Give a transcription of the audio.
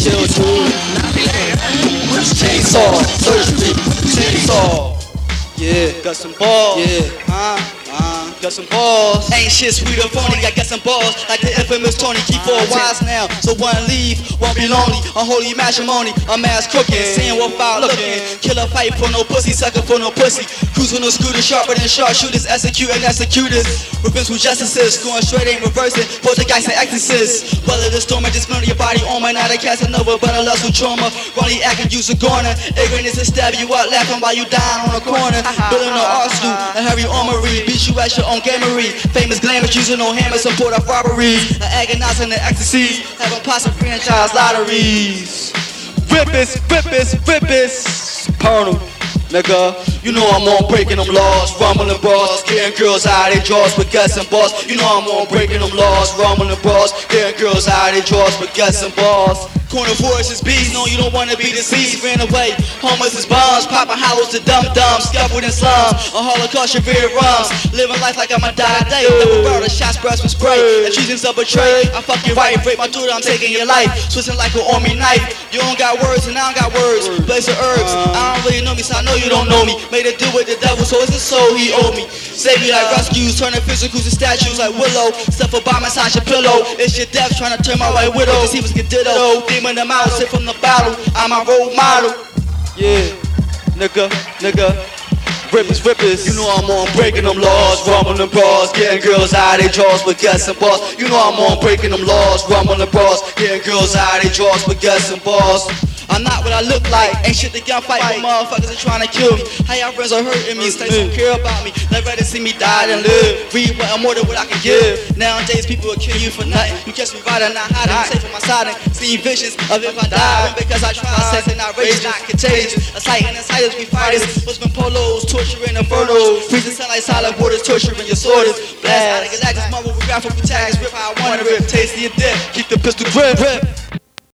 kill two. Chainsaw, surgery, chainsaw. Yeah, got some balls. Yeah, huh? Uh, got some balls. Ain't shit sweet or phony. I got some balls like the infamous Tony. Keep four wise now, so one leave, won't be lonely. Unholy matrimony, a mass seeing what foul looking. Kill a fight for no pussy, sucker for no pussy. Cruise with no scooter, sharper than sharpshooters, executing executors. Revengeful justices, going straight ain't reversing. Poltergeist and exorcists. Weather the storm and dismantle your body on my night. I cast another, but I lust with trauma. Ronnie acting, use a corner. Ignorance to stab you out, laughing while you dying on the corner. Uh-huh. Building an arsenal, a heavy armory. Beat you at your own gamery. Famous glamours using no hammer, support of robberies. An agonizing the ecstasies. Having possible franchise lotteries. Whippers, whippers. Porno, nigga. You know I'm on breaking them laws, rumbling bras, getting girls out of drawers, but some balls. You know I'm on breaking them laws, rumbling bras, getting girls out of drawers, but some balls. Corner forest is bees, no you don't wanna be deceased. Ran away, homeless is bombs, popping hollows to dumb dumb, scuffled in slums, a holocaust severe rums, living life like I'ma die today. Double barrel, shots, breath with spray, treasons of betray. I fuck your right, break my dude, I'm taking your life, twisting like an army knife. You don't got words and I don't got words, blaze of herbs. I don't really know me, so I know you don't know me. Made a deal with the devil, so it's his soul he owe me. Save me like rescues, turning physicals to statues like Willow. Stuff a bomb inside your pillow. It's your death trying to turn my white widow. Cause he was get ditto. The mouse, sit from the battle. I'm a role model. Yeah, nigga, nigga. Rippers, rippers, you know I'm on breaking them laws, rumbling them bras, getting girls out of their drawers, but some balls. You know I'm on breaking them laws, rumbling bras, getting girls out of their drawers, but some balls. I'm not what I look like. Ain't shit to gunfight, but motherfuckers are trying to kill me. How y'all friends are hurting me, stay don't care about me. They'd rather see me die than live. Read what I'm more than what I can give. Nowadays, people will kill you for nothing. You catch me riding, not hiding. Safe on my side and seeing visions of if I die. Because I try, sex and outrageous, not contagious. A sight and a sight as we fighters. What's been polos, torturing infernos. Freezing sun like solid waters, torturing your swords. Blast out of galactic, mumble with graphic tags. Rip how I wanna rip, tasty and dip. Keep the pistol grip. rip.